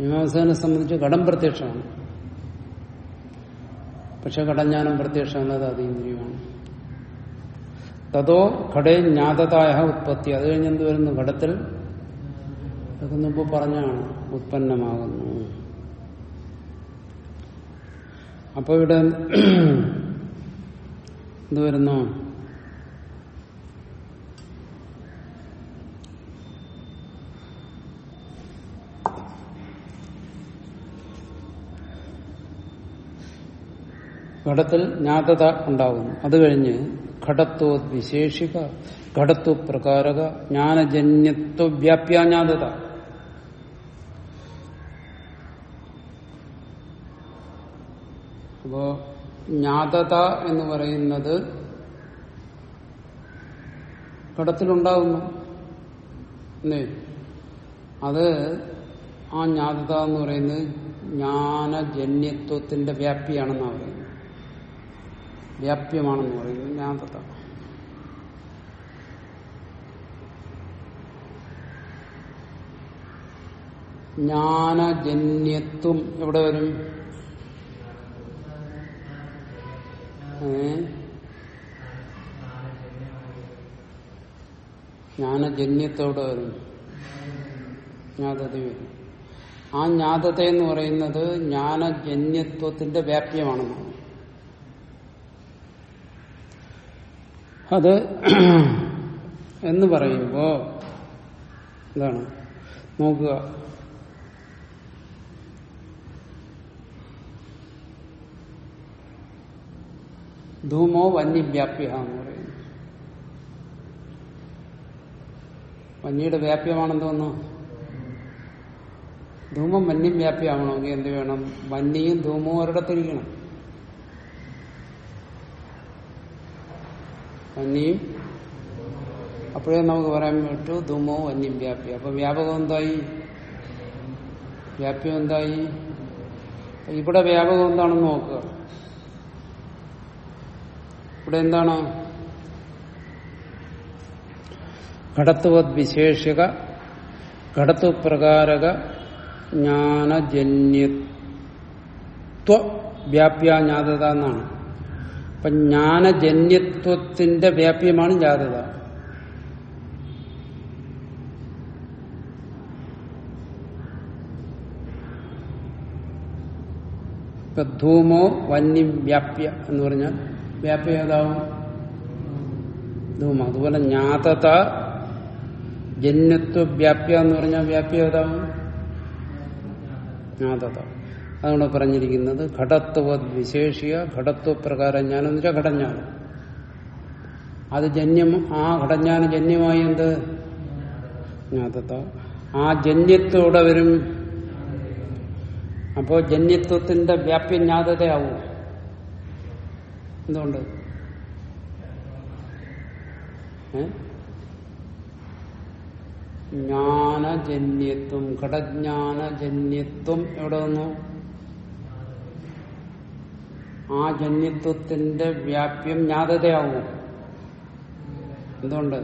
S1: മീമാംസകനെ സംബന്ധിച്ച് ഘടം പ്രത്യക്ഷമാണ്. പക്ഷെ ഘടജ്ഞാനം അത് അതീന്ദ്രിയമാണ് തതോ ഘടേ ജ്ഞാതതായ ഉത്പത്തി. അത് കഴിഞ്ഞ് എന്ത് വരുന്നു? ഘടത്തിൽ? അതൊക്കെ മുമ്പ് പറഞ്ഞാണ്. ഉത്പന്നമാകുന്നു. അപ്പൊ ഇവിടെ എന്ത് വരുന്നു. ഘടത്തിൽ ജ്ഞാതത ഉണ്ടാകുന്നു. അത് കഴിഞ്ഞ് ഘടത്വ വിശേഷിക ഘടത്വ പ്രകാരക ജ്ഞാനജന്യത്വ വ്യാപ്യാജ്ഞാതത അപ്പോ ജ്ഞാതത എന്ന് പറയുന്നത് ഘടത്തിലുണ്ടാകുന്നു അത് ആ ജ്ഞാതത എന്ന് പറയുന്നത് ജ്ഞാനജന്യത്വത്തിന്റെ വ്യാപ്തിയാണെന്നാണ് പറയുന്നത്. വ്യാപ്യമാണെന്ന് പറയുന്നത് ജ്ഞാതത. ജ്ഞാനജന്യത്വം എവിടെ വരും? എവിടെ വരും. ജ്ഞാതത വരും. ആ ജ്ഞാതത എന്ന് പറയുന്നത് ജ്ഞാനജന്യത്വത്തിന്റെ വ്യാപ്യമാണെന്നാണ് അത് എന്ന് പറയുമ്പോ എന്താണ് നോക്കുക. ധൂമോ വന്യവ്യാപ്യ എന്ന് പറയുന്നു വന്യയുടെ തോന്നുന്നു. ധൂമം വന്യം വ്യാപ്യമാവണമെങ്കിൽ എന്ത് വേണം? വന്യയും ധൂമവും ഒരിടത്തിരിക്കണം. വന്യയും? അപ്പോഴേ നമുക്ക് പറയാൻ പറ്റൂ ധൂമോ വന്യം വ്യാപ്യ അപ്പൊ വ്യാപകം എന്തായി? വ്യാപ്യം എന്തായി? ഇവിടെ വ്യാപകം എന്താണെന്ന് നോക്കുക. ഇവിടെ എന്താണ്? ഘടത്വത് വിശേഷിക ഘടത്വപ്രകാരക ജ്ഞാനജന്യത്വ വ്യാപ്യാജാതത എന്നാണ്. അപ്പൊ ജ്ഞാനജന്യത്വത്തിന്റെ വ്യാപ്യമാണ് ജാതത. ധൂമോ വന്യം വ്യാപ്യ എന്ന് പറഞ്ഞാൽ വ്യാപ്യ ഏതാവും? ധൂമ. അതുപോലെ ജ്ഞാതത ജന്യത്വ വ്യാപ്യ എന്ന് പറഞ്ഞാൽ വ്യാപ്യതാവും ജ്ഞാതത. അതുകൊണ്ട് പറഞ്ഞിരിക്കുന്നത് ഘടത്വ വിശേഷിയ ഘടത്വ പ്രകാരം എന്ന് വെച്ചാൽ ഘടജ്ഞാനം. അത് ജന്യം ആ ഘടജ്ഞാനം ജന്യമായി എന്ത്? ജ്ഞാതത. ആ ജന്യത്തോടെ വരും? അപ്പോ ജന്യത്വത്തിന്റെ വ്യാപ്യം ജ്ഞാതതയാവും. എന്തുകൊണ്ട്? ജ്ഞാനജന്യത്വം ഘടജ്ഞാനജന്യത്വം എവിടെ വന്നു? ആ ജന്യത്വത്തിന്റെ വ്യാപ്യം ജ്ഞാതതയാവും എന്തുകൊണ്ട്?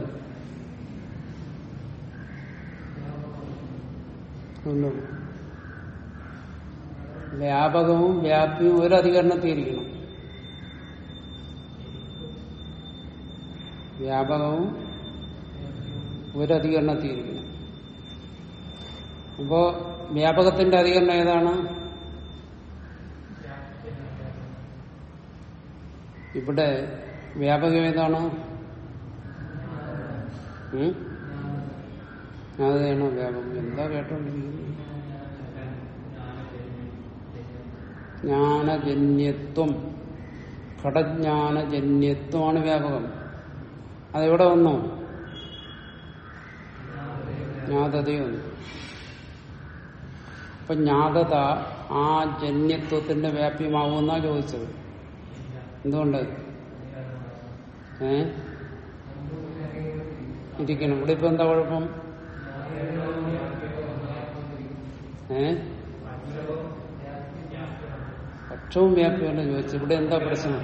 S1: വ്യാപകവും വ്യാപ്യവും ഒരു അധികരണത്തിയിരിക്കണം വ്യാപകവും ഒരധികരണത്തിയിരിക്കണം അപ്പോ വ്യാപകത്തിന്റെ അധികരണം ഏതാണ്? ഇവിടെ വ്യാപകം ഏതാണ്? ഉം? അതാണോ വ്യാപകം. എന്താ കേട്ടോണ്ടിരിക്കുന്നത്? ജ്ഞാനജന്യത്വം. ഘടജ്ഞാനജന്യത്വമാണ് വ്യാപകം. അതെവിടെ വന്നു? ജ്ഞാതതയൊന്നു അപ്പൊ ജ്ഞാതത ആ ജന്യത്വത്തിന്റെ വ്യാപ്യമാവുമെന്നാ ചോദിച്ചത്. എന്തുകൊണ്ട്? ഏ? ഇരിക്കണം. ഇവിടെ ഇപ്പൊ എന്താ കുഴപ്പം? ഏ? പക്ഷവും വ്യാപ്യമല്ല ചോദിച്ചു. ഇവിടെ എന്താ പ്രശ്നം?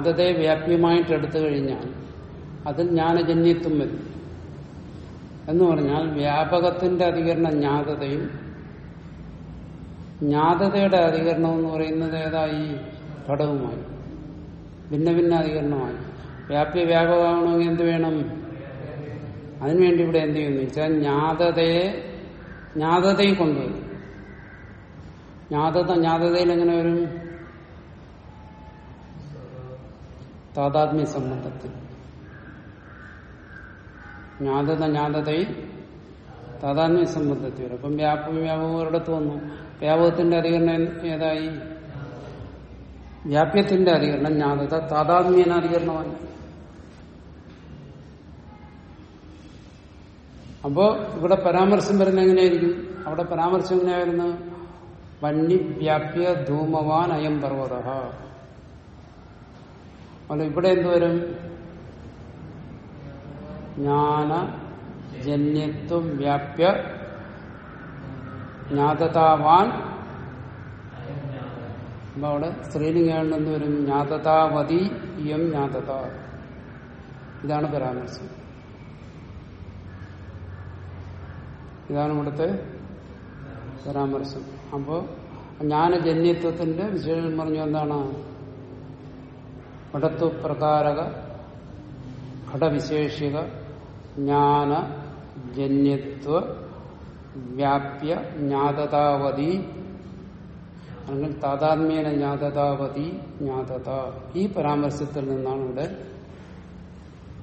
S1: ജ്ഞാതതയെ വ്യാപ്യമായിട്ട് എടുത്തു കഴിഞ്ഞാൽ അതിൽ ജ്ഞാനജന്യത്വം വരും എന്ന് പറഞ്ഞാൽ വ്യാപകത്തിന്റെ അധികരണം ജ്ഞാതതയും ജ്ഞാതതയുടെ അധികരണം എന്ന് പറയുന്നത് ഏതായി ഘടകവുമായി ഭിന്ന ഭിന്ന അധികരണമായി. വ്യാപ്യ വ്യാപകമാണെങ്കിൽ എന്ത് വേണം? അതിനുവേണ്ടി ഇവിടെ എന്ത് ചെയ്യുന്നു? വെച്ചാൽ ജ്ഞാതതയെ ജ്ഞാതതയിൽ കൊണ്ടുവരും ജ്ഞാതത ജ്ഞാതതയിൽ എങ്ങനെ വരും? താതാത്മ്യ സംബന്ധത്തിൽ. ജ്ഞാതത ജ്ഞാതതയിൽ താതാത്മ്യ സംബന്ധത്തിൽ വരും. അപ്പം വ്യാപ വ്യാപകം ഒരിടത്ത് വന്നു. വ്യാപകത്തിന്റെ അധികരണം ഏതായി? വ്യാപ്യത്തിന്റെ അധികരണം ജ്ഞാതത താതാത്മ്യന അധികരണമല്ല അപ്പോ ഇവിടെ പരാമർശം വരുന്ന എങ്ങനെയായിരിക്കും? അവിടെ പരാമർശം എങ്ങനെയായിരുന്നു വന്യവ്യാപ്യ ധൂമവാൻ അയം പർവത. അല്ല ഇവിടെ എന്തുവരും ജ്ഞാന ജന്യത്വം വ്യാപ്യ ജ്ഞാതതാവാൻ. അവിടെ സ്ത്രീലിംഗം എന്തുവരും ജ്ഞാതതാവതി ഇയം ജ്ഞാതത. ഇതാണ് പരാമർശം. ഇതാണ് ഇവിടുത്തെ പരാമർശം. അപ്പോ ജ്ഞാനജന്യത്വത്തിന്റെ വിശേഷം പറഞ്ഞു എന്താണ് ഘടത്വ പ്രകാരക ഘടവിശേഷിക ജ്ഞാന ജന്യത്വ വ്യാപ്യ ജ്ഞാതതാവതി അല്ലെങ്കിൽ താതാത്മ്യേന ജ്ഞാതതാവതി ജ്ഞാതത. ഈ പരാമർശത്തിൽ നിന്നാണ് ഇവിടെ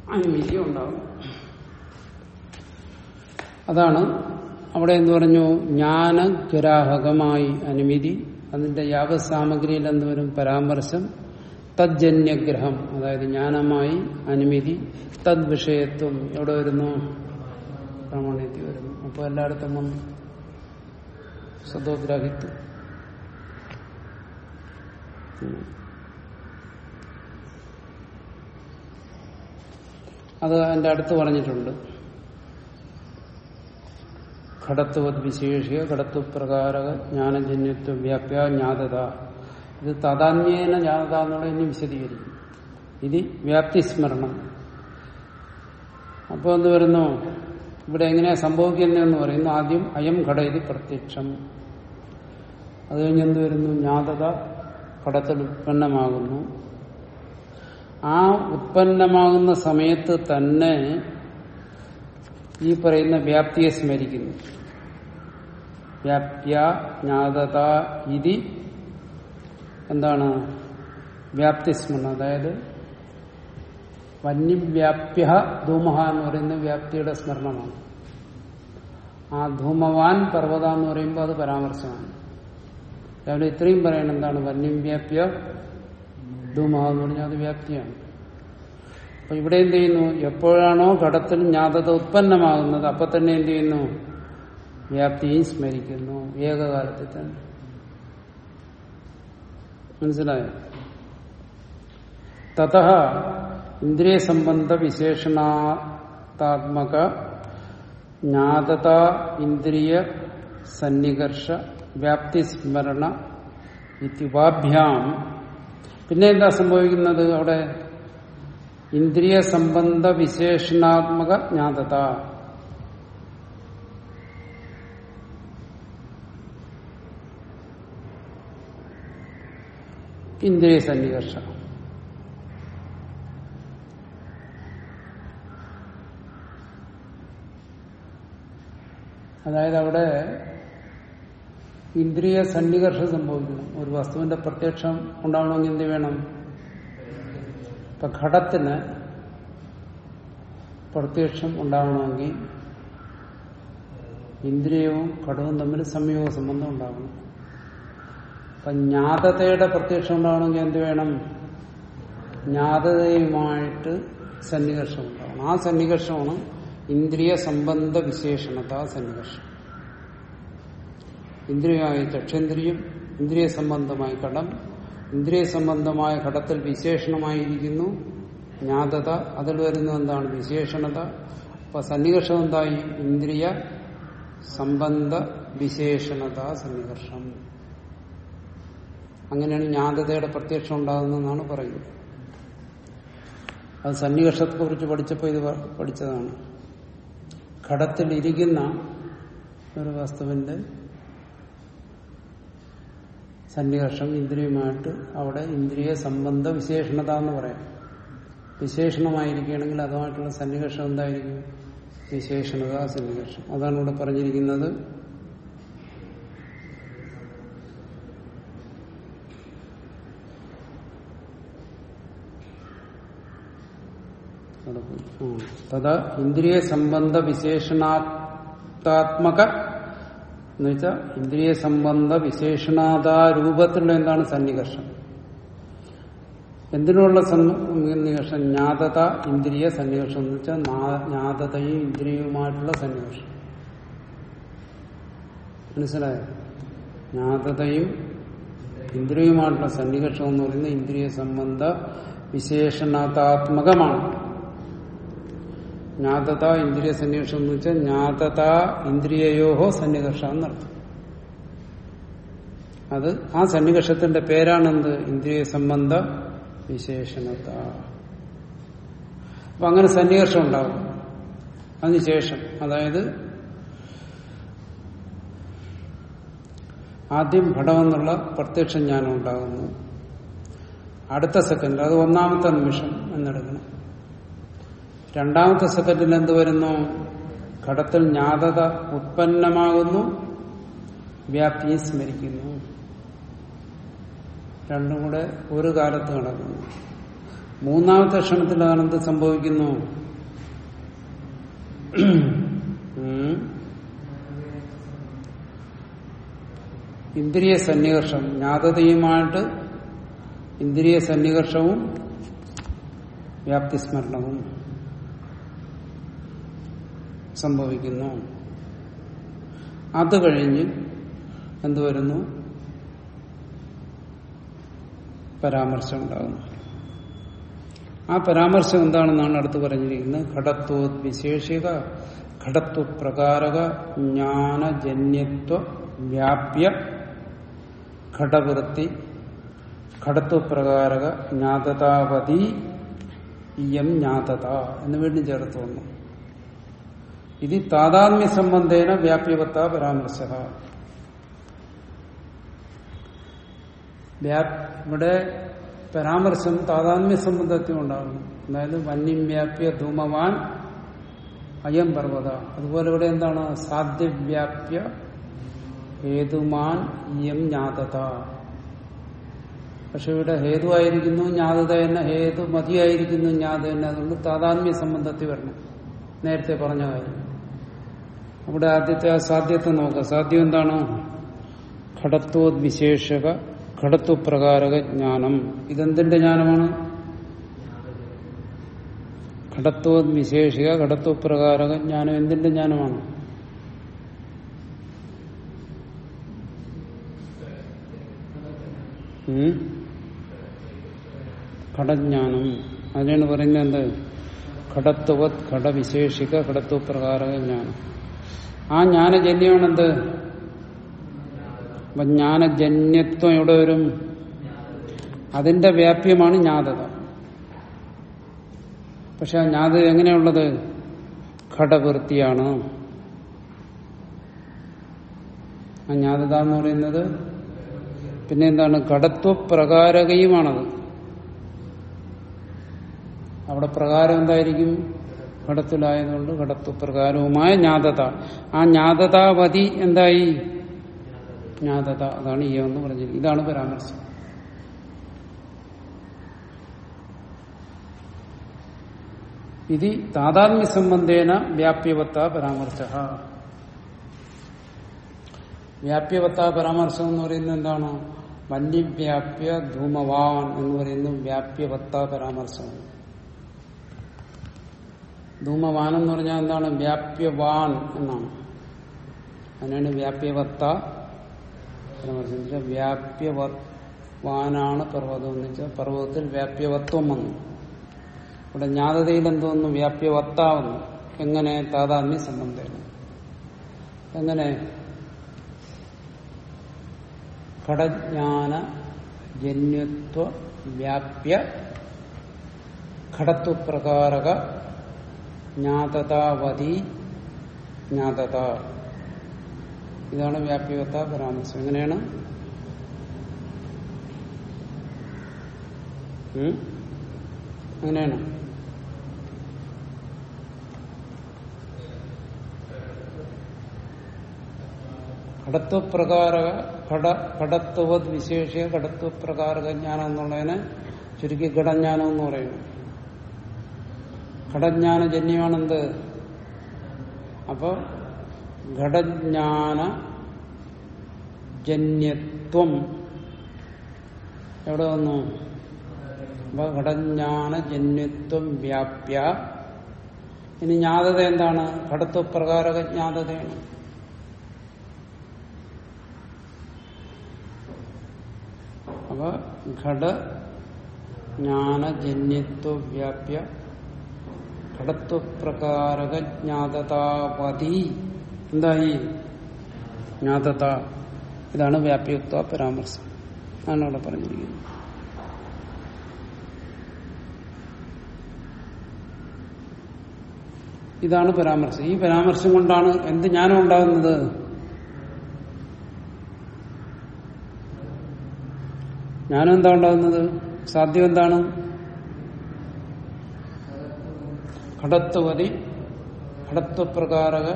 S1: അനുമതി ഉണ്ടാകുന്നത് അതാണ് അവിടെ എന്ന് പറഞ്ഞു ജ്ഞാനഗ്രാഹകമായി അനുമതി അതിന്റെ യാവസാമഗ്രിയിൽ എന്തുവരും പരാമർശം തജ്ജന്യഗ്രഹം അതായത് ജ്ഞാനമായി അനുമതി തദ് വിഷയത്വം എവിടെ വരുന്നു? പ്രാമാണ്യത്തിൽ വരുന്നു. അപ്പോൾ എല്ലായിടത്തും വന്നു. സദോഗ്രാഹിത്വം അത് അതിന്റെ അടുത്ത് പറഞ്ഞിട്ടുണ്ട്. ഘടത്വത് വിശേഷിക ഘടത്വപ്രകാരക ജ്ഞാനജന്യത്വ വ്യാപ്യ ജ്ഞാതത. ഇത് തഥാന്യേന ജ്ഞാതത എന്നുള്ള ഇനി വിശദീകരിക്കും ഇത് വ്യാപ്തി സ്മരണം. അപ്പോൾ എന്ത് വരുന്നു? ഇവിടെ എങ്ങനെയാ സംഭവിക്കുന്നതെന്ന് പറയുന്നു. ആദ്യം അയം ഘട ഇത് പ്രത്യക്ഷം. അത് കഴിഞ്ഞ് എന്ത് വരുന്നു? ജ്ഞാതത ഘടത്തിൽ ഉത്പന്നമാകുന്നു ആ ഉത്പന്നമാകുന്ന സമയത്ത് തന്നെ ഈ പറയുന്ന വ്യാപ്തിയെ സ്മരിക്കുന്നു. വ്യാപ്യ ജ്ഞാതത ഇതി എന്താണ്? വ്യാപ്തിസ്മരണം. അതായത് വന്യവ്യാപ്യ ധൂമഹ എന്ന് പറയുന്ന വ്യാപ്തിയുടെ സ്മരണമാണ്. ആ ധൂമവാൻ പർവത എന്ന് പറയുമ്പോൾ അത് പരാമർശമാണ്. രാവിലെ ഇത്രയും പറയണം എന്താണ്? വന്യവ്യാപ്യ ധൂമഹ എന്ന് പറഞ്ഞാൽ അത് വ്യാപ്തിയാണ്. അപ്പൊ ഇവിടെ എന്ത് ചെയ്യുന്നു? എപ്പോഴാണോ ഘടത്തിൽ ജ്ഞാതത ഉത്പന്നമാകുന്നത് അപ്പൊ തന്നെ എന്ത് ചെയ്യുന്നു? വ്യാപ്തിയും സ്മരിക്കുന്നു. ഏകകാലത്തിൽ തന്നെ. മനസ്സിലായോ? തഥ ഇന്ദ്രിയ സംബന്ധ വിശേഷണാത്മക ജ്ഞാതത ഇന്ദ്രിയ സന്നികർഷ വ്യാപ്തിസ്മരണ ഇത്യുപാഭ്യാം പിന്നെ എന്താ സംഭവിക്കുന്നത് അവിടെ? ഇന്ദ്രിയ സംബന്ധ വിശേഷണാത്മക ജ്ഞാതത. ഇന്ദ്രിയ സന്നികർഷം. അതായത് അവിടെ ഇന്ദ്രിയ സന്നികർഷം സംഭവിക്കണം ഒരു വസ്തുവിന്റെ പ്രത്യക്ഷം ഉണ്ടാവണമെങ്കിൽ എന്ത് വേണം? ഇപ്പൊ ഘടത്തിന് പ്രത്യക്ഷം ഉണ്ടാവണമെങ്കിൽ ഇന്ദ്രിയവും ഘടവും തമ്മിൽ സംയോഗ സംബന്ധം ഉണ്ടാവണം. അപ്പൊ ജ്ഞാതതയുടെ പ്രത്യക്ഷം ഉണ്ടാവണമെങ്കിൽ എന്ത് വേണം? ജ്ഞാതതയുമായിട്ട് സന്നികർഷം ഉണ്ടാവണം. ആ സന്നികർഷമാണ് ഇന്ദ്രിയ സംബന്ധ വിശേഷണത സന്നികർഷം. ഇന്ദ്രിയമായ ചക്ഷേന്ദ്രിയം ഇന്ദ്രിയ സംബന്ധമായ ഘടം ഇന്ദ്രിയ സംബന്ധമായ ഘടത്തിൽ വിശേഷണമായിരിക്കുന്നു ജ്ഞാതത. അതിൽ വരുന്നത് എന്താണ്? വിശേഷണത. അപ്പൊ സന്നികർഷം എന്തായി? ഇന്ദ്രിയ സംബന്ധ വിശേഷണത സന്നികർഷം. അങ്ങനെയാണ് ജ്ഞാതതയുടെ പ്രത്യക്ഷം ഉണ്ടാകുന്നതെന്നാണ് പറയുന്നത്. അത് സന്നിവേഷത്തെ കുറിച്ച് പഠിച്ചപ്പോൾ ഇത് പഠിച്ചതാണ്. ഘടത്തിലിരിക്കുന്ന ഒരു വസ്തുവിന്റെ സന്നികർഷം ഇന്ദ്രിയമായിട്ട് അവിടെ ഇന്ദ്രിയ സംബന്ധ വിശേഷണത എന്ന് പറയാം. വിശേഷണമായിരിക്കുകയാണെങ്കിൽ അതുമായിട്ടുള്ള സന്നികർഷം എന്തായിരിക്കും? വിശേഷണത സന്നികർഷം അതാണ് ഇവിടെ പറഞ്ഞിരിക്കുന്നത്. അവിടെ തഥാ ഇന്ദ്രിയ സംബന്ധ വിശേഷണാത്മക എന്ന് വെച്ചാൽ ഇന്ദ്രിയ സംബന്ധ വിശേഷണാതാരൂപത്തിലുള്ള എന്താണ് സന്നികർഷം? എന്തിനുള്ള സന്നികർഷം? ജ്ഞാതത ഇന്ദ്രിയ സന്നികർഷം എന്ന് വെച്ചാൽ ജ്ഞാതതയും ഇന്ദ്രിയവുമായിട്ടുള്ള സന്നികർഷം. മനസ്സിലായോ? ജ്ഞാതതയും ഇന്ദ്രിയവുമായിട്ടുള്ള സന്നികർഷം എന്ന് പറയുന്നത് ഇന്ദ്രിയ സംബന്ധ വിശേഷണാത്മകമാണ് ജ്ഞാതത ഇന്ദ്രിയ സന്നിവേഷം എന്ന് വെച്ചാൽ ജ്ഞാതത ഇന്ദ്രിയയോഹോ സന്നികർഷ എന്നർത്ഥം അത് ആ സന്നികർഷത്തിന്റെ പേരാണെന്ത്? ഇന്ദ്രിയ സംബന്ധ വിശേഷണത. അപ്പൊ അങ്ങനെ സന്നികർഷം ഉണ്ടാകും അതിനുശേഷം അതായത് ആദ്യം ഘടമെന്നുള്ള പ്രത്യക്ഷ ജ്ഞാനം ഉണ്ടാകുന്നു. അടുത്ത സെക്കൻഡ് അത് ഒന്നാമത്തെ നിമിഷം എന്നെടുക്കണം. രണ്ടാമത്തെ സെക്കൻഡിൽ എന്ത് വരുന്നു? ഘടത്തിൽ ജ്ഞാതത ഉത്പന്നമാകുന്നു. വ്യാപ്തിയെ സ്മരിക്കുന്നു. രണ്ടും കൂടെ ഒരു കാലത്ത് നടക്കുന്നു മൂന്നാമത്തെ ക്ഷണത്തിൽ അതെന്ത് സംഭവിക്കുന്നു? ഇന്ദ്രിയ സന്നികർഷം. ജ്ഞാതതയുമായിട്ട് ഇന്ദ്രിയ സന്നികർഷവും വ്യാപ്തിസ്മരണവും സംഭവിക്കുന്നു. അത് കഴിഞ്ഞ് എന്ത് വരുന്നു? പരാമർശം ഉണ്ടാകുന്നു ആ പരാമർശം എന്താണെന്നാണ് അടുത്ത് പറഞ്ഞിരിക്കുന്നത്? ഘടത്വ വിശേഷിക ഘടത്വ പ്രകാരക ജ്ഞാനജന്യത്വ വ്യാപ്യ ഘടവൃത്തി ഘടത്വ പ്രകാരക ജ്ഞാതതാവതി ഇയം ജ്ഞാതത എന്ന് വീണ്ടും ചേർത്ത് വന്നു. ഇത് താതാത്മ്യ സംബന്ധേന വ്യാപ്യവത്ത പരാമർശ ഇവിടെ പരാമർശം താതാത്മ്യ സംബന്ധത്തിൽ ഉണ്ടാകുന്നു അതായത് വന്യം വ്യാപ്യ ധൂമവാൻ അയം പർവത അതുപോലെ ഇവിടെ എന്താണ്? സാധ്യവ്യാപ്യ ഹേതുമാൻ ഇയം ജ്ഞാതത. പക്ഷെ ഇവിടെ ഹേതുവായിരിക്കുന്നു ജ്ഞാതത എന്ന ഹേതു മതിയായിരിക്കുന്നു ജ്ഞാത എന്ന അതുകൊണ്ട് താതാത്മ്യ സംബന്ധത്തിൽ വരണം. നേരത്തെ പറഞ്ഞ കാര്യം. അവിടെ ആദ്യത്തെ ആ സാധ്യത്തെ നോക്കുക സാധ്യം എന്താണ്? ഘടത്വവിശേഷക ഘടത്വപ്രകാരക ജ്ഞാനം. ഇതെന്തിന്റെ ജ്ഞാനമാണ്? ഘടത്വോദ്വിശേഷിക ഘടത്വപ്രകാരക ജ്ഞാനം എന്തിന്റെ ജ്ഞാനമാണ്? ഘടജ്ഞാനം. അതിനാണ് പറയുന്നത് എന്ത്? ഘടത്വവത് ഘടവിശേഷിക ഘടത്വപ്രകാരക ജ്ഞാനം. ആ ജ്ഞാനജന്യമാണെന്ത്? അപ്പൊ ജ്ഞാനജന്യത്വം എവിടെ വരും? അതിന്റെ വ്യാപ്യമാണ് ജ്ഞാതത. പക്ഷെ ആ ജ്ഞാതത എങ്ങനെയുള്ളത്? ഘടവൃത്തിയാണ്. ആ ജ്ഞാതത എന്ന് പറയുന്നത് പിന്നെ എന്താണ് ഘടത്വപ്രകാരകയുമാണത്. അവിടെ പ്രകാരം എന്തായിരിക്കും? ഘടത്തിലായതുകൊണ്ട് ഘടത്വപ്രകാരവുമായ ജ്ഞാതത. ആ ജ്ഞാതതാവധി എന്തായി? ജ്ഞാതത. അതാണ് ഈ എന്ന് പറഞ്ഞിരിക്കുന്നത് ഇതാണ് പരാമർശം. ഇത് താതാത്മ്യ സംബന്ധേന വ്യാപ്യവത്ത പരാമർശ. വ്യാപ്യവത്ത പരാമർശം എന്ന് പറയുന്നത് എന്താണ്? വന്യവ്യാപ്യ ധൂമവാൻ എന്ന് പറയുന്നത് വ്യാപ്യവത്ത പരാമർശം. ധൂമവാൻ എന്ന് പറഞ്ഞാൽ എന്താണ്? വ്യാപ്യവാൻ എന്നാണ്. അതിനാണ് വ്യാപ്യവത്ത വ്യാപ്യവാനാണ് പർവതം എന്ന് വെച്ചാൽ പർവതത്തിൽ വ്യാപ്യവത്വം വന്നു. ഇവിടെ ജ്ഞാതതയിൽ എന്തോന്നു വ്യാപ്യവത്താവുന്നു. എങ്ങനെ? താതാത്മ്യ സംബന്ധമാണ് എങ്ങനെ? ഘടജ്ഞാന ജന്യത്വ വ്യാപ്യ ഘടത്വപ്രകാരക ജ്ഞാതതാവതി ജ്ഞാതത. ഇതാണ് വ്യാപ്യവത്ത പരാമർശം. എങ്ങനെയാണ്? അങ്ങനെയാണ് ഘടത്വപ്രകാരക ഘട ഘടത്വവത് വിശേഷിയ ഘടത്വപ്രകാരക ജ്ഞാനം എന്നുള്ളതിനെ ചുരുക്കി ഘടജ്ഞാനം എന്ന് പറയുന്നു. ഘടജ്ഞാനജന്യമാണെന്ത്? അപ്പൊ ഘടജ്ഞാന ജന്യത്വം. എവിടെ വന്നു? അപ്പൊ ഘടജ്ഞാനജന്യത്വം വ്യാപ്യ. ഇനി ജ്ഞാതത എന്താണ്? ഘടത്വപ്രകാരക ജ്ഞാതതയാണ്. അപ്പൊ ഘട ജ്ഞാനജന്യത്വ വ്യാപ്യ. ഘടത്വപ്രകാരക എന്തായി ജ്ഞാതത? ഇതാണ് വ്യാപ്യത്വ പരാമർശം. ആണ് അവിടെ പറഞ്ഞിരിക്കുന്നത്. ഇതാണ് പരാമർശം. ഈ പരാമർശം കൊണ്ടാണ് എന്ത് ജ്ഞാനം ഉണ്ടാകുന്നത്? ജ്ഞാനം എന്താ ഉണ്ടാകുന്നത്? സാധ്യം എന്താണ്? ഘടത്വതി ഘടത്വപ്രകാരക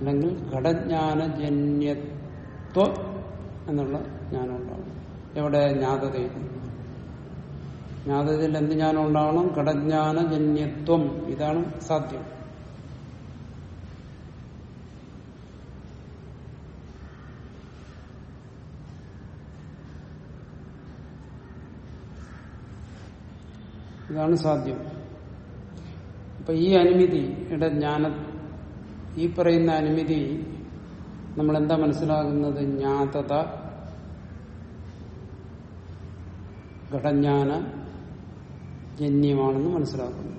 S1: അല്ലെങ്കിൽ ഘടജ്ഞാനജന്യത്വ എന്നുള്ള ജ്ഞാനം ഉണ്ടാവണം എവിടെ ജ്ഞാതതയിൽ? ജ്ഞാതതയിൽ എന്ത് ജ്ഞാനം ഉണ്ടാവണം ഘടജ്ഞാനജന്യത്വം. ഇതാണ് സാധ്യം. ഇതാണ് സാധ്യം. അപ്പൊ ഈ അനുമതിയുടെ ജ്ഞാന ഈ പറയുന്ന അനുമതി നമ്മൾ എന്താ മനസ്സിലാകുന്നത്? ജ്ഞാതത ഘടജ്ഞാന ജന്യമാണെന്ന് മനസ്സിലാക്കുന്നു.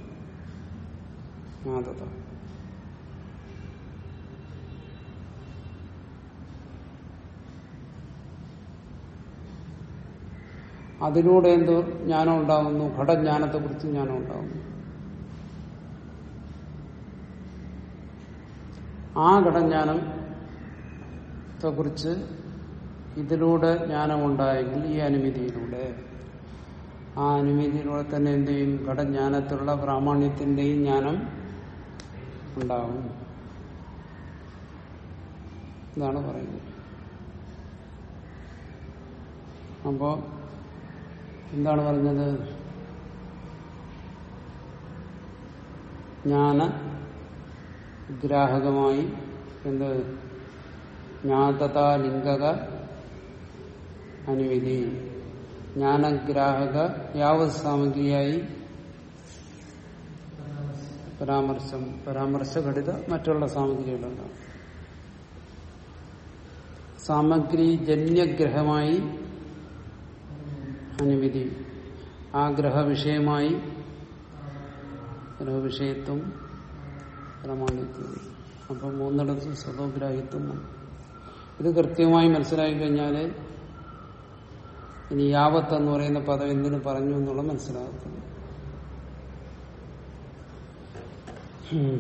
S1: ജ്ഞാതത. അതിലൂടെ എന്തോ ജ്ഞാനം ഉണ്ടാകുന്നു. ഘടജ്ഞാനത്തെ കുറിച്ച് ജ്ഞാനം ഉണ്ടാകുന്നു. ആ ഘടജ്ഞാനത്തെ കുറിച്ച് ഇതിലൂടെ ജ്ഞാനമുണ്ടായെങ്കിൽ ഈ അനുമതിയിലൂടെ. ആ അനുമതിയിലൂടെ തന്നെ എന്ത് ചെയ്യും? ഘടജ്ഞാനത്തിലുള്ള പ്രാമാണ്യത്തിന്റെയും ജ്ഞാനം ഉണ്ടാവും. ഇതാണ് പറയുന്നത്. അപ്പോ എന്താണ് പറഞ്ഞത്? ജ്ഞാന ഗ്രാഹകമായി എന്ത്? ജ്ഞാതതാലിംഗക അനുവിധി. ജ്ഞാനഗ്രാഹക യാവത് സാമഗ്രിയായി പരാമർശം പരാമർശഘടിത മറ്റുള്ള സാമഗ്രികളുണ്ടാവും സാമഗ്രി ജന്യഗ്രഹമായി അനുവിധി. ആ ഗ്രഹവിഷയമായി ഗ്രഹവിഷയത്വം പ്രമാണിത്വം അപ്പം മൂന്നിടത്ത് സ്വതോഗ്രാഹിത്വം ഇത് കൃത്യമായി മനസ്സിലാക്കി കഴിഞ്ഞാൽ ഇനി യാവത്ത് എന്ന് പറയുന്ന പദം എന്തിനു പറഞ്ഞു എന്നുള്ളത് മനസ്സിലാകത്തുള്ളൂ ഉം.